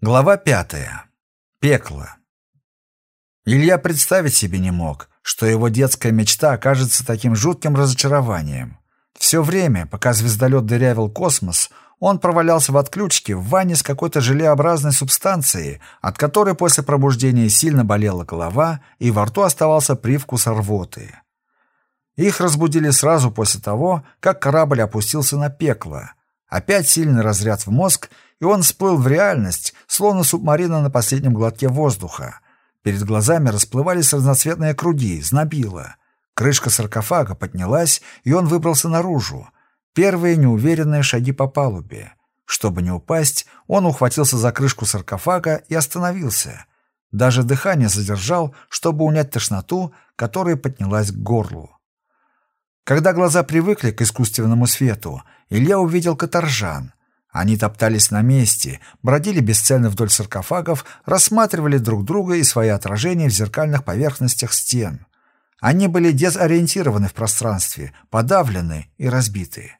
Глава пятая. Пекло. Илья представить себе не мог, что его детская мечта окажется таким жутким разочарованием. Все время, пока звездолет дырявил космос, он провалялся в отключке в ванне с какой-то желеобразной субстанцией, от которой после пробуждения сильно болела голова и во рту оставался привкус рвоты. Их разбудили сразу после того, как корабль опустился на пекло. Опять сильный разряд в мозг — и он всплыл в реальность, словно субмарина на последнем глотке воздуха. Перед глазами расплывались разноцветные круги, знобило. Крышка саркофага поднялась, и он выбрался наружу. Первые неуверенные шаги по палубе. Чтобы не упасть, он ухватился за крышку саркофага и остановился. Даже дыхание задержал, чтобы унять тошноту, которая поднялась к горлу. Когда глаза привыкли к искусственному свету, Илья увидел каторжан. Они топтались на месте, бродили бесцельно вдоль саркофагов, рассматривали друг друга и свои отражения в зеркальных поверхностях стен. Они были дезориентированы в пространстве, подавлены и разбиты.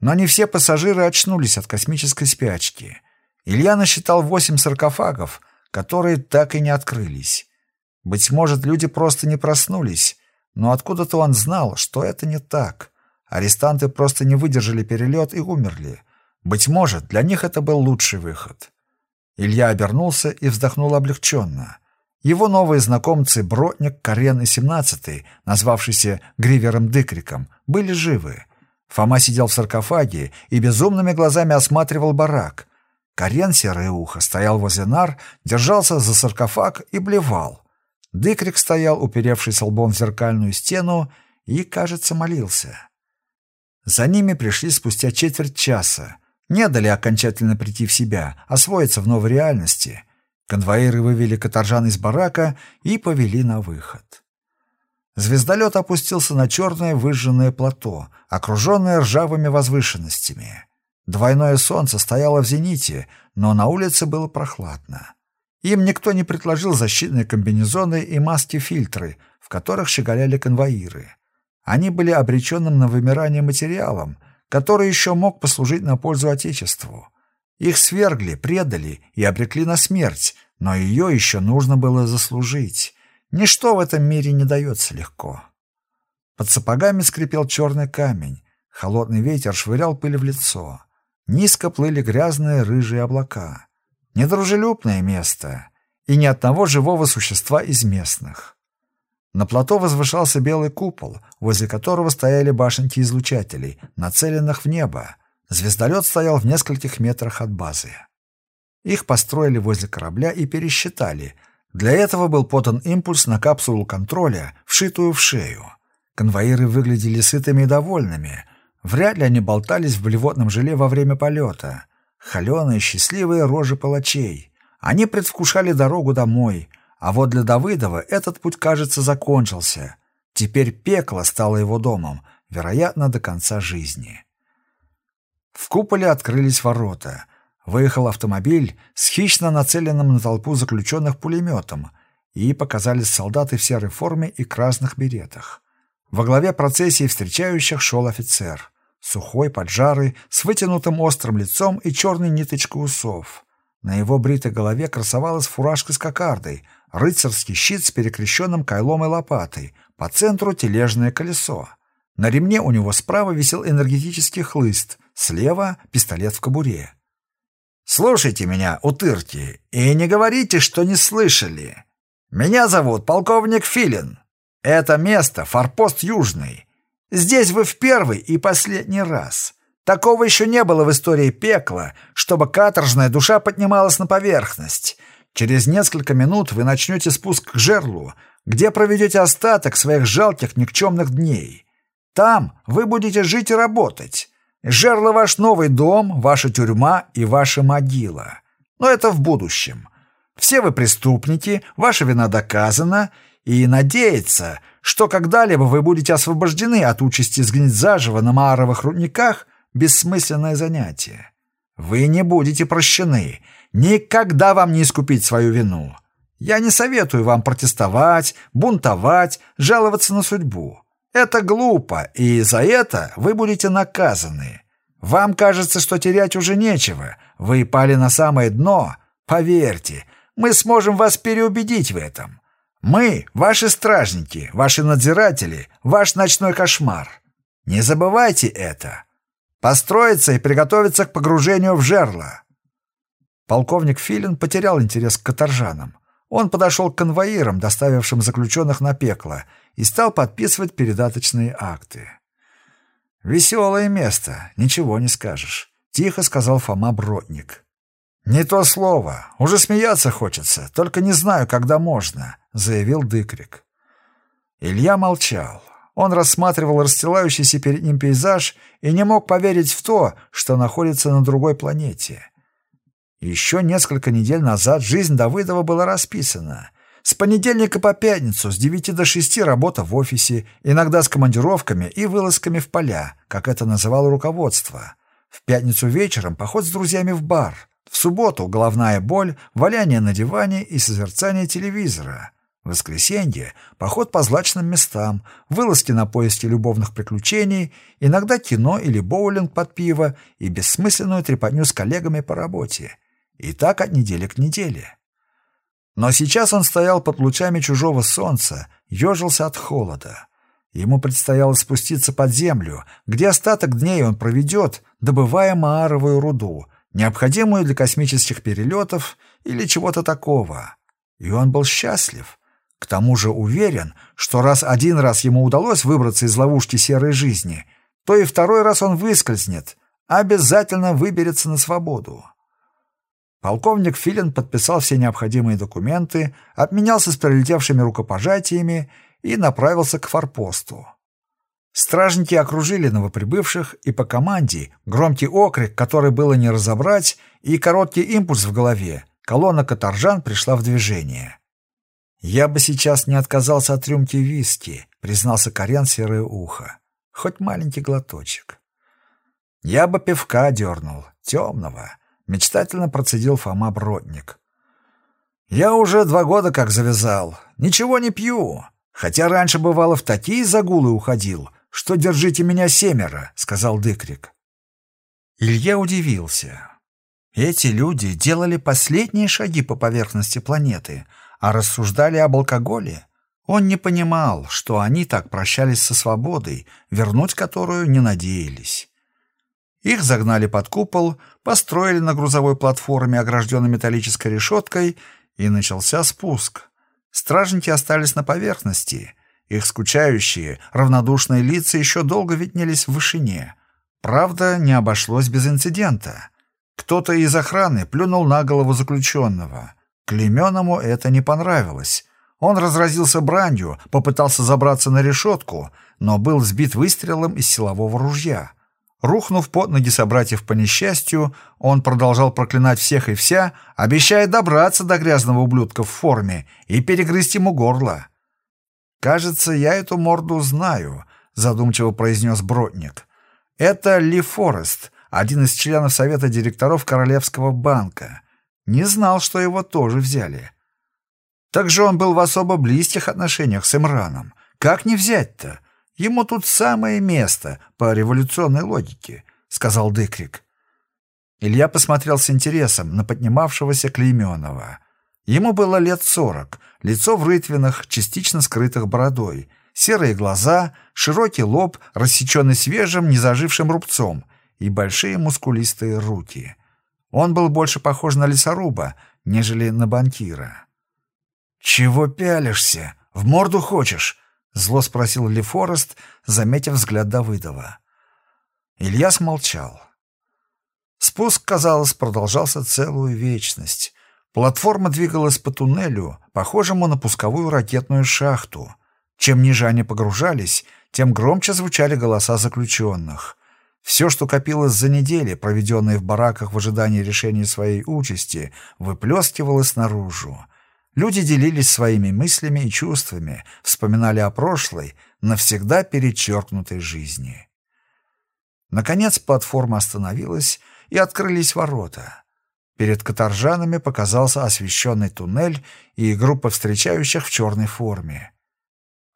Но не все пассажиры очнулись от космической спячки. Илья насчитал восемь саркофагов, которые так и не открылись. Быть может, люди просто не проснулись, но откуда-то он знал, что это не так. Арестанты просто не выдержали перелет и умерли. Быть может, для них это был лучший выход. Илья обернулся и вздохнул облегченно. Его новые знакомцы Бродник, Карен и Семнадцатый, назвавшиеся Гривером Дыкриком, были живы. Фома сидел в саркофаге и безумными глазами осматривал барак. Карен Серое Ухо стоял возле нар, держался за саркофаг и блевал. Дыкрик стоял, уперевшись лбом в зеркальную стену, и, кажется, молился. За ними пришли спустя четверть часа, не дали окончательно прийти в себя, освоиться в новой реальности. Конвоиры вывели каторжан из барака и повели на выход. Звездолет опустился на черное выжженное плато, окруженное ржавыми возвышенностями. Двойное солнце стояло в зените, но на улице было прохладно. Им никто не предложил защитные комбинезоны и маски-фильтры, в которых щеголяли конвоиры. Они были обреченным на вымирание материалом — который еще мог послужить на пользу Отечеству. Их свергли, предали и обрекли на смерть, но ее еще нужно было заслужить. Ничто в этом мире не дается легко. Под сапогами скрипел черный камень, холодный ветер швырял пыль в лицо. Низко плыли грязные рыжие облака. Недружелюбное место, и ни одного живого существа из местных. На плато возвышался белый купол, возле которого стояли башенки излучателей, нацеленных в небо. Звездолет стоял в нескольких метрах от базы. Их построили возле корабля и пересчитали. Для этого был подан импульс на капсулу контроля, вшитую в шею. Конвоиры выглядели сытыми и довольными. Вряд ли они болтались в блевотном желе во время полета. Холеные, счастливые рожи палачей. Они предвкушали дорогу домой — а вот для Давыдова этот путь, кажется, закончился. Теперь пекло стало его домом, вероятно, до конца жизни. В куполе открылись ворота. Выехал автомобиль с хищно нацеленным на толпу заключенных пулеметом, и показались солдаты в серой форме и красных беретах. Во главе процессии встречающих шел офицер. Сухой, поджарый, с вытянутым острым лицом и черной ниточкой усов. На его бритой голове красовалась фуражка с кокардой, рыцарский щит с перекрещенным кайлом и лопатой, по центру тележное колесо. На ремне у него справа висел энергетический хлыст, слева — пистолет в кобуре. «Слушайте меня, утырки, и не говорите, что не слышали. Меня зовут полковник Филин. Это место — форпост Южный. Здесь вы в первый и последний раз». Такого еще не было в истории пекла, чтобы каторжная душа поднималась на поверхность. Через несколько минут вы начнете спуск к жерлу, где проведете остаток своих жалких никчемных дней. Там вы будете жить и работать. Жерло — ваш новый дом, ваша тюрьма и ваша могила. Но это в будущем. Все вы преступники, ваша вина доказана, и надеяться, что когда-либо вы будете освобождены от участи сгнить заживо на Мааровых рудниках, бессмысленное занятие. Вы не будете прощены. Никогда вам не искупить свою вину. Я не советую вам протестовать, бунтовать, жаловаться на судьбу. Это глупо, и за это вы будете наказаны. Вам кажется, что терять уже нечего. Вы пали на самое дно. Поверьте, мы сможем вас переубедить в этом. Мы — ваши стражники, ваши надзиратели, ваш ночной кошмар. Не забывайте это. Построиться и приготовиться к погружению в жерло. Полковник Филин потерял интерес к каторжанам. Он подошел к конвоирам, доставившим заключенных на пекло, и стал подписывать передаточные акты. «Веселое место, ничего не скажешь», — тихо сказал Фома Бродник. «Не то слово. Уже смеяться хочется, только не знаю, когда можно», — заявил Дыкрик. Илья молчал. Он рассматривал расстилающийся перед ним пейзаж и не мог поверить в то, что находится на другой планете. Еще несколько недель назад жизнь Давыдова была расписана. С понедельника по пятницу с девяти до шести работа в офисе, иногда с командировками и вылазками в поля, как это называло руководство. В пятницу вечером поход с друзьями в бар — в субботу головная боль, валяние на диване и созерцание телевизора. В воскресенье поход по злачным местам, вылазки на поиски любовных приключений, иногда кино или боулинг под пиво и бессмысленную трепотню с коллегами по работе. И так от недели к неделе. Но сейчас он стоял под лучами чужого солнца, ежился от холода. Ему предстояло спуститься под землю, где остаток дней он проведет, добывая мааровую руду, необходимую для космических перелетов или чего-то такого. И он был счастлив. К тому же уверен, что раз один раз ему удалось выбраться из ловушки серой жизни, то и второй раз он выскользнет, обязательно выберется на свободу. Полковник Филин подписал все необходимые документы, обменялся с прилетевшими рукопожатиями и направился к форпосту. Стражники окружили новоприбывших, и по команде, громкий окрик, который было не разобрать, и короткий импульс в голове, колонна каторжан пришла в движение. «Я бы сейчас не отказался от рюмки виски», — признался Корян серое ухо. «Хоть маленький глоточек». «Я бы пивка дернул, темного», — мечтательно процедил Фома Бродник. «Я уже два года как завязал. Ничего не пью. Хотя раньше, бывало, в такие загулы уходил, что держите меня семеро», — сказал Дыкрик. Илья удивился. Эти люди делали последние шаги по поверхности планеты, а рассуждали об алкоголе. Он не понимал, что они так прощались со свободой, вернуть которую не надеялись. Их загнали под купол, построили на грузовой платформе, огражденной металлической решеткой, и начался спуск. Стражники остались на поверхности — их скучающие, равнодушные лица еще долго виднелись в вышине. Правда, не обошлось без инцидента. Кто-то из охраны плюнул на голову заключенного. Клеменому это не понравилось. Он разразился бранью, попытался забраться на решетку, но был сбит выстрелом из силового ружья. Рухнув под ноги собратьев по несчастью, он продолжал проклинать всех и вся, обещая добраться до грязного ублюдка в форме и перегрызть ему горло. «Кажется, я эту морду знаю», — задумчиво произнес Бродник. «Это Ли Форест, один из членов совета директоров Королевского банка. Не знал, что его тоже взяли». «Так он был в особо близких отношениях с Имраном. Как не взять-то? Ему тут самое место, по революционной логике», — сказал Дыкрик. Илья посмотрел с интересом на поднимавшегося Клейменова. Ему было лет сорок, лицо в рытвинах, частично скрытых бородой, серые глаза, широкий лоб, рассеченный свежим, незажившим рубцом, и большие мускулистые руки. Он был больше похож на лесоруба, нежели на банкира. «Чего пялишься? В морду хочешь?» — зло спросил Ли Форест, заметив взгляд Давыдова. Илья смолчал. Спуск, казалось, продолжался целую вечность. Платформа двигалась по туннелю, похожему на пусковую ракетную шахту. Чем ниже они погружались, тем громче звучали голоса заключенных. Все, что копилось за недели, проведенные в бараках в ожидании решения своей участи, выплескивалось наружу. Люди делились своими мыслями и чувствами, вспоминали о прошлой, навсегда перечеркнутой жизни. Наконец платформа остановилась, и открылись ворота. Перед каторжанами показался освещенный туннель и группа встречающих в черной форме.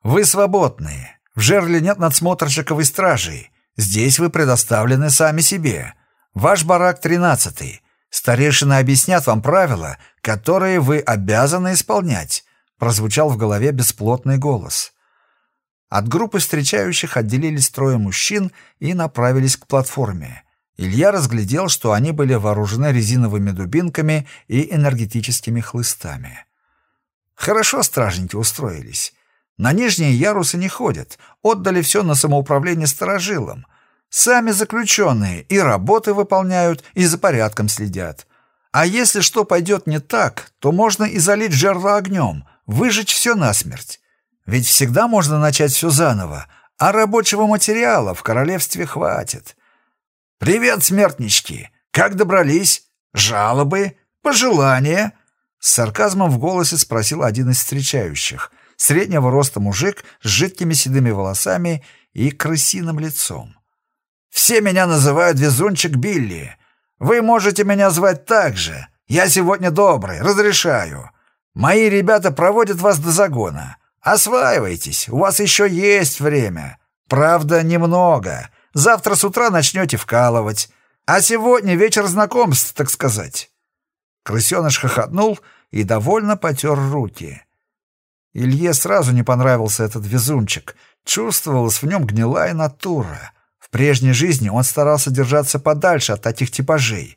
«Вы свободны. В жерле нет надсмотрщиков и стражей. Здесь вы предоставлены сами себе. Ваш барак тринадцатый. Старейшины объяснят вам правила, которые вы обязаны исполнять», прозвучал в голове бесплотный голос. От группы встречающих отделились трое мужчин и направились к платформе. Илья разглядел, что они были вооружены резиновыми дубинками и энергетическими хлыстами. Хорошо стражники устроились. На нижние ярусы не ходят, отдали все на самоуправление сторожилам. Сами заключенные и работы выполняют, и за порядком следят. А если что пойдет не так, то можно и залить жерло огнем, выжечь все насмерть. Ведь всегда можно начать все заново, а рабочего материала в королевстве хватит. «Привет, смертнички! Как добрались? Жалобы? Пожелания?» С сарказмом в голосе спросил один из встречающих. Среднего роста мужик с жидкими седыми волосами и крысиным лицом. «Все меня называют Везунчик Билли. Вы можете меня звать так же. Я сегодня добрый, разрешаю. Мои ребята проводят вас до загона. Осваивайтесь, у вас еще есть время. Правда, немного. Завтра с утра начнете вкалывать. А сегодня вечер знакомств, так сказать». Крысеныш хохотнул и довольно потер руки. Илье сразу не понравился этот везунчик. Чувствовалась в нем гнилая натура. В прежней жизни он старался держаться подальше от таких типажей.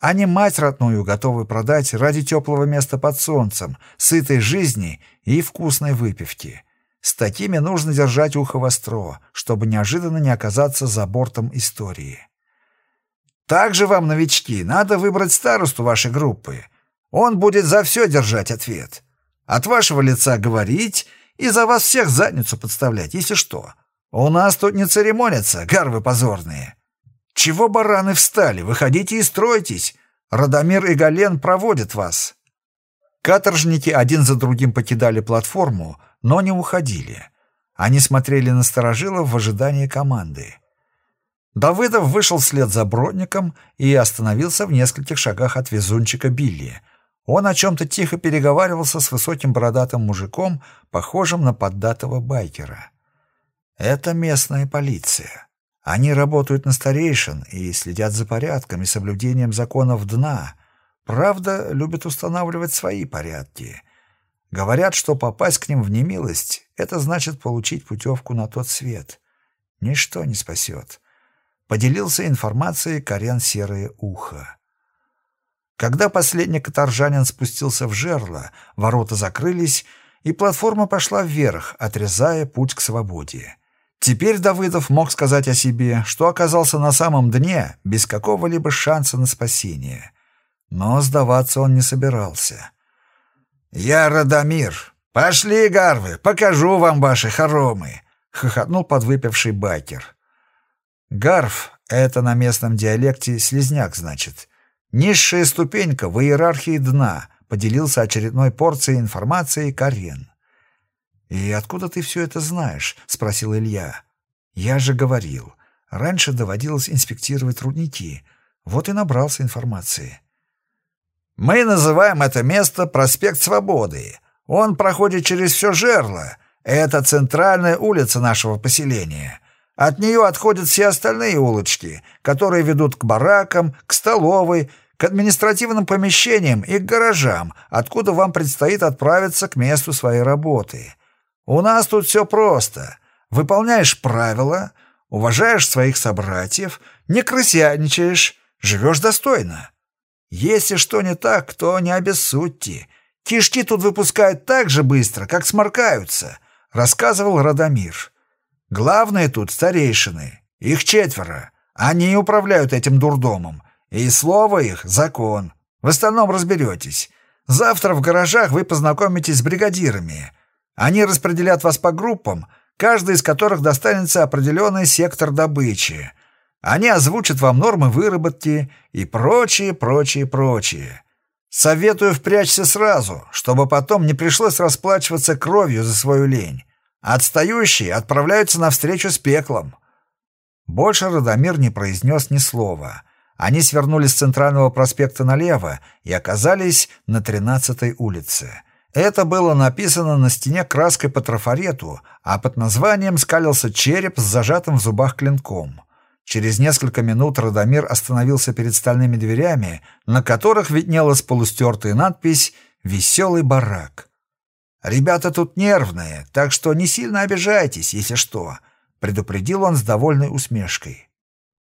А не мать родную, готовую продать ради теплого места под солнцем, сытой жизни и вкусной выпивки. С такими нужно держать ухо востро, чтобы неожиданно не оказаться за бортом истории. Также вам, новички, надо выбрать старосту вашей группы. Он будет за все держать ответ. От вашего лица говорить и за вас всех задницу подставлять, если что. У нас тут не церемонятся, гарвы позорные. Чего бараны встали? Выходите и стройтесь. Радомир и Гален проводят вас. Каторжники один за другим покидали платформу, но не уходили. Они смотрели на сторожилов в ожидании команды. Давыдов вышел вслед за Бродником и остановился в нескольких шагах от везунчика Билли. Он о чем-то тихо переговаривался с высоким бородатым мужиком, похожим на поддатого байкера. Это местная полиция. Они работают на старейшин и следят за порядком и соблюдением законов дна. Правда, любят устанавливать свои порядки. Говорят, что попасть к ним в немилость — это значит получить путевку на тот свет. Ничто не спасет. Поделился информацией Карен Серое Ухо. Когда последний каторжанин спустился в жерло, ворота закрылись, и платформа пошла вверх, отрезая путь к свободе. Теперь Давыдов мог сказать о себе, что оказался на самом дне без какого-либо шанса на спасение. Но сдаваться он не собирался. «Я Радомир. Пошли, гарвы, покажу вам ваши хоромы!» — хохотнул подвыпивший байкер. Гарв — это на местном диалекте слезняк, значит. Низшая ступенька в иерархии дна, поделился очередной порцией информации Карен. «И откуда ты все это знаешь?» — спросил Илья. «Я же говорил. Раньше доводилось инспектировать рудники. Вот и набрался информации». Мы называем это место проспект Свободы. Он проходит через все жерло. Это центральная улица нашего поселения. От нее отходят все остальные улочки, которые ведут к баракам, к столовой, к административным помещениям и к гаражам, откуда вам предстоит отправиться к месту своей работы. У нас тут все просто. Выполняешь правила, уважаешь своих собратьев, не крысяничаешь, живешь достойно. Если что не так, то не обессудьте. Кишки тут выпускают так же быстро, как сморкаются, рассказывал Радомир. Главное тут старейшины. Их четверо. Они управляют этим дурдомом. И слово их — закон. В остальном разберетесь. Завтра в гаражах вы познакомитесь с бригадирами. Они распределят вас по группам, каждый из которых достанется определенный сектор добычи. Они озвучат вам нормы выработки и прочее, прочее, прочее. Советую впрячься сразу, чтобы потом не пришлось расплачиваться кровью за свою лень. Отстающие отправляются навстречу с пеклом. Больше Радомир не произнес ни слова. Они свернули с центрального проспекта налево и оказались на 13-й улице. Это было написано на стене краской по трафарету, а под названием скалился череп с зажатым в зубах клинком. Через несколько минут Радомир остановился перед стальными дверями, на которых виднелась полустертая надпись «Веселый барак». «Ребята тут нервные, так что не сильно обижайтесь, если что», — предупредил он с довольной усмешкой.